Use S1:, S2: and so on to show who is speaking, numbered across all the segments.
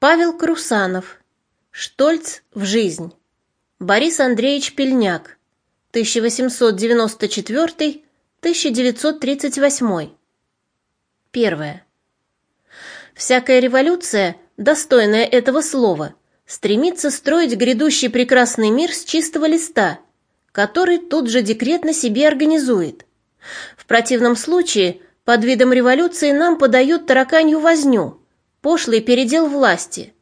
S1: Павел Крусанов. Штольц в жизнь. Борис Андреевич Пельняк. 1894-1938. Первое. Всякая революция, достойная этого слова, стремится строить грядущий прекрасный мир с чистого листа, который тут же декретно себе организует. В противном случае под видом революции нам подают тараканью возню, пошлый передел власти.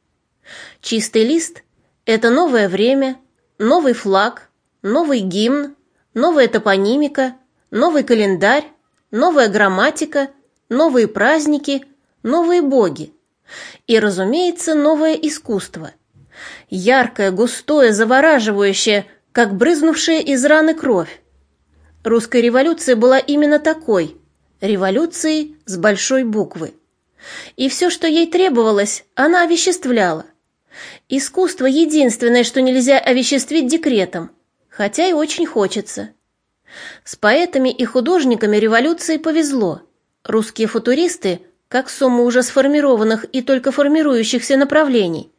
S1: Чистый лист – это новое время, новый флаг, новый гимн, новая топонимика, новый календарь, новая грамматика, новые праздники, новые боги. И, разумеется, новое искусство. Яркое, густое, завораживающее, как брызнувшая из раны кровь. Русская революция была именно такой – революции с большой буквы. И все, что ей требовалось, она овеществляла. Искусство единственное, что нельзя овеществить декретом, хотя и очень хочется. С поэтами и художниками революции повезло. Русские футуристы, как сумма уже сформированных и только формирующихся направлений,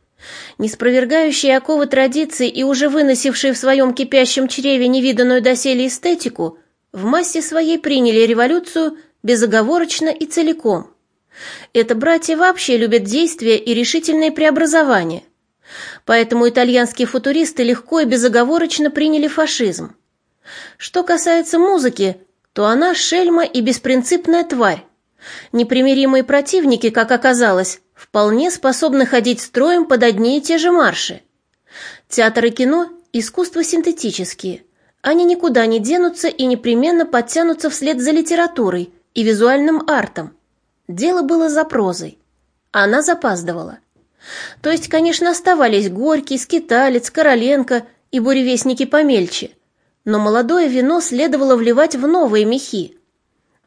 S1: не спровергающие оковы традиций и уже выносившие в своем кипящем чреве невиданную доселе эстетику, в массе своей приняли революцию безоговорочно и целиком. Это братья вообще любят действия и решительные преобразования. Поэтому итальянские футуристы легко и безоговорочно приняли фашизм. Что касается музыки, то она шельма и беспринципная тварь. Непримиримые противники, как оказалось, вполне способны ходить строем под одни и те же марши. Театр и кино – искусство синтетические. Они никуда не денутся и непременно подтянутся вслед за литературой, и визуальным артом. Дело было за прозой. Она запаздывала. То есть, конечно, оставались Горький, Скиталец, Короленко и буревестники помельче. Но молодое вино следовало вливать в новые мехи.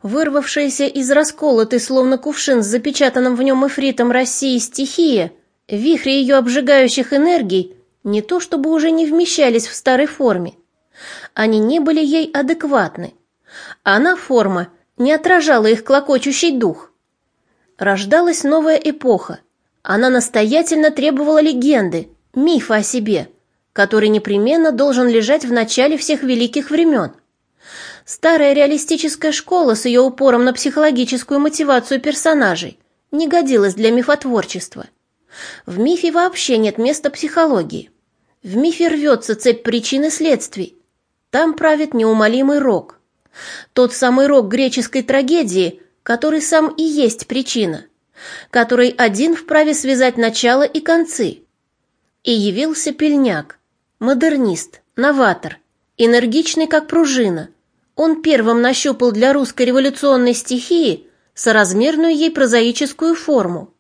S1: Вырвавшаяся из расколотой, словно кувшин с запечатанным в нем эфритом России стихия, вихри ее обжигающих энергий, не то чтобы уже не вмещались в старой форме. Они не были ей адекватны. Она форма – не отражала их клокочущий дух. Рождалась новая эпоха. Она настоятельно требовала легенды, мифа о себе, который непременно должен лежать в начале всех великих времен. Старая реалистическая школа с ее упором на психологическую мотивацию персонажей не годилась для мифотворчества. В мифе вообще нет места психологии. В мифе рвется цепь причин и следствий. Там правит неумолимый рок. Тот самый рок греческой трагедии, который сам и есть причина, который один вправе связать начало и концы. И явился пельняк, модернист, новатор, энергичный как пружина. Он первым нащупал для русской революционной стихии соразмерную ей прозаическую форму.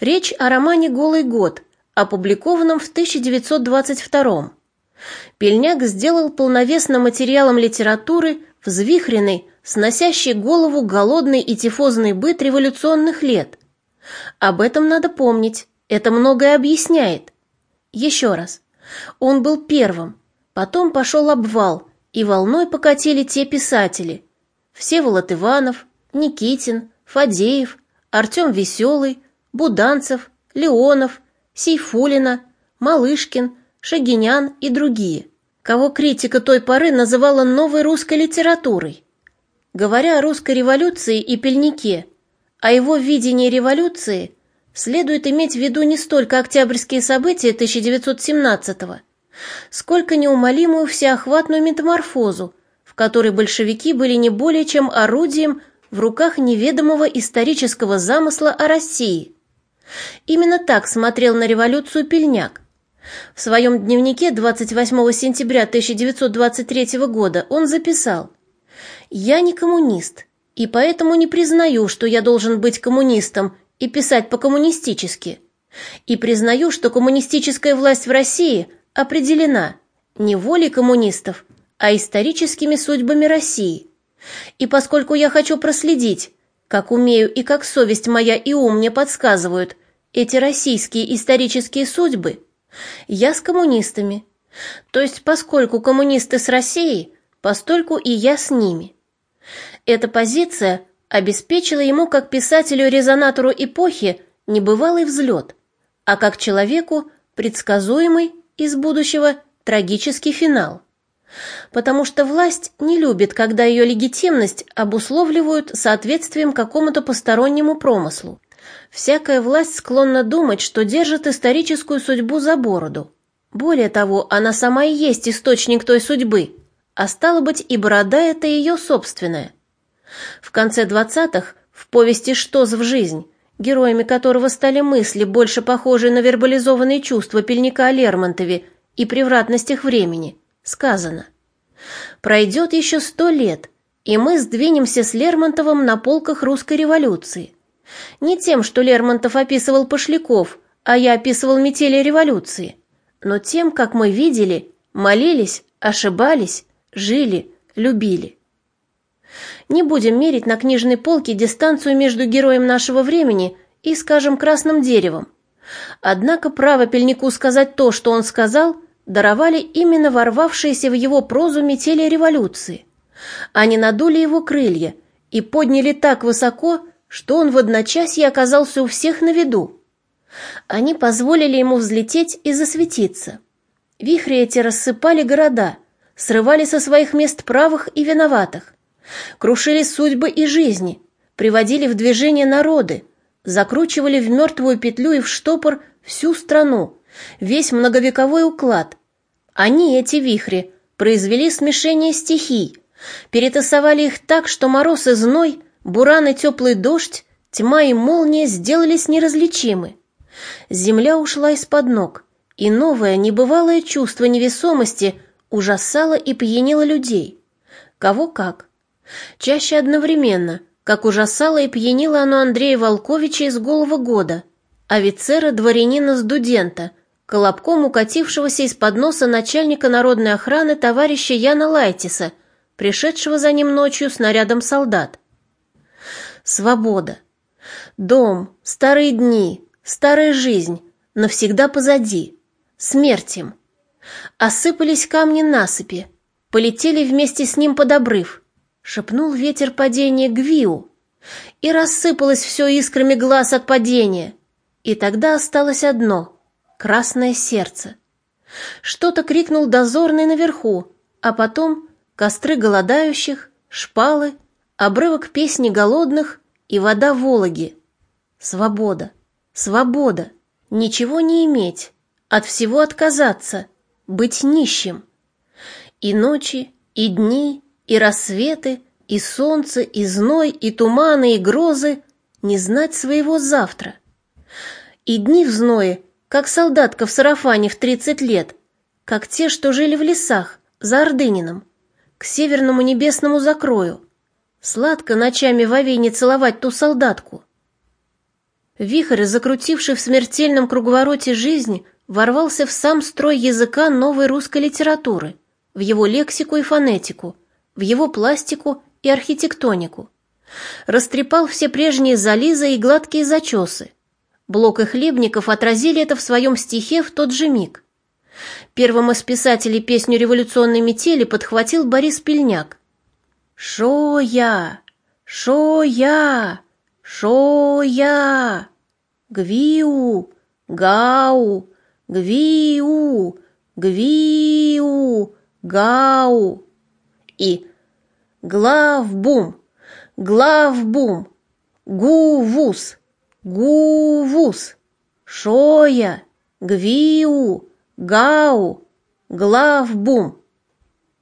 S1: Речь о романе «Голый год», опубликованном в 1922 Пельняк сделал полновесным материалом литературы взвихренный, сносящий голову голодный и тифозный быт революционных лет. Об этом надо помнить, это многое объясняет. Еще раз, он был первым, потом пошел обвал, и волной покатили те писатели. Всеволод Иванов, Никитин, Фадеев, Артем Веселый, Буданцев, Леонов, Сейфулина, Малышкин, Шагинян и другие – кого критика той поры называла новой русской литературой. Говоря о русской революции и пельнике, о его видении революции, следует иметь в виду не столько октябрьские события 1917-го, сколько неумолимую всеохватную метаморфозу, в которой большевики были не более чем орудием в руках неведомого исторического замысла о России. Именно так смотрел на революцию Пельняк, в своем дневнике 28 сентября 1923 года он записал «Я не коммунист, и поэтому не признаю, что я должен быть коммунистом и писать по-коммунистически. И признаю, что коммунистическая власть в России определена не волей коммунистов, а историческими судьбами России. И поскольку я хочу проследить, как умею и как совесть моя и ум мне подсказывают, эти российские исторические судьбы – я с коммунистами. То есть, поскольку коммунисты с Россией, постольку и я с ними. Эта позиция обеспечила ему как писателю-резонатору эпохи небывалый взлет. а как человеку предсказуемый из будущего трагический финал. Потому что власть не любит, когда ее легитимность обусловливают соответствием какому-то постороннему промыслу. Всякая власть склонна думать, что держит историческую судьбу за бороду. Более того, она сама и есть источник той судьбы, а стало быть, и борода это ее собственная. В конце двадцатых, в повести «Что в жизнь», героями которого стали мысли, больше похожие на вербализованные чувства пельника о Лермонтове и превратностях времени, сказано «Пройдет еще сто лет, и мы сдвинемся с Лермонтовым на полках русской революции. Не тем, что Лермонтов описывал пошляков, а я описывал метели революции, но тем, как мы видели, молились, ошибались, жили, любили». Не будем мерить на книжной полке дистанцию между героем нашего времени и, скажем, красным деревом. Однако право пельнику сказать то, что он сказал, даровали именно ворвавшиеся в его прозу метели революции. Они надули его крылья и подняли так высоко, что он в одночасье оказался у всех на виду. Они позволили ему взлететь и засветиться. Вихри эти рассыпали города, срывали со своих мест правых и виноватых, крушили судьбы и жизни, приводили в движение народы, закручивали в мертвую петлю и в штопор всю страну, весь многовековой уклад. Они, эти вихри, произвели смешение стихий, перетасовали их так, что мороз и зной, буран и теплый дождь, тьма и молния сделались неразличимы. Земля ушла из-под ног, и новое, небывалое чувство невесомости ужасало и пьянило людей. Кого как. Чаще одновременно, как ужасало и пьянило оно Андрея Волковича из голого года, офицера-дворянина-студента — колобком укатившегося из-под носа начальника народной охраны товарища Яна Лайтиса, пришедшего за ним ночью с нарядом солдат. Свобода. Дом, старые дни, старая жизнь, навсегда позади. Смерть им. Осыпались камни насыпи, полетели вместе с ним под обрыв. Шепнул ветер падения Гвиу. И рассыпалось все искрами глаз от падения. И тогда осталось одно — красное сердце. Что-то крикнул дозорный наверху, а потом костры голодающих, шпалы, обрывок песни голодных и вода Вологи. Свобода, свобода, ничего не иметь, от всего отказаться, быть нищим. И ночи, и дни, и рассветы, и солнце, и зной, и туманы, и грозы, не знать своего завтра. И дни в зное как солдатка в сарафане в 30 лет, как те, что жили в лесах, за Ордынином, к северному небесному закрою. Сладко ночами в авине целовать ту солдатку. Вихрь, закрутивший в смертельном круговороте жизни, ворвался в сам строй языка новой русской литературы, в его лексику и фонетику, в его пластику и архитектонику. Растрепал все прежние зализы и гладкие зачесы, Блок и Хлебников отразили это в своем стихе в тот же миг. Первым из писателей песню революционной метели подхватил Борис Пельняк. «Шо-я! Шо-я! Шо-я! Гвиу! Гау! Гвиу! Гвиу! Гау!» И «Главбум! Главбум! Гувус!» Гувус, Шоя, Гвиу, Гау, Главбум.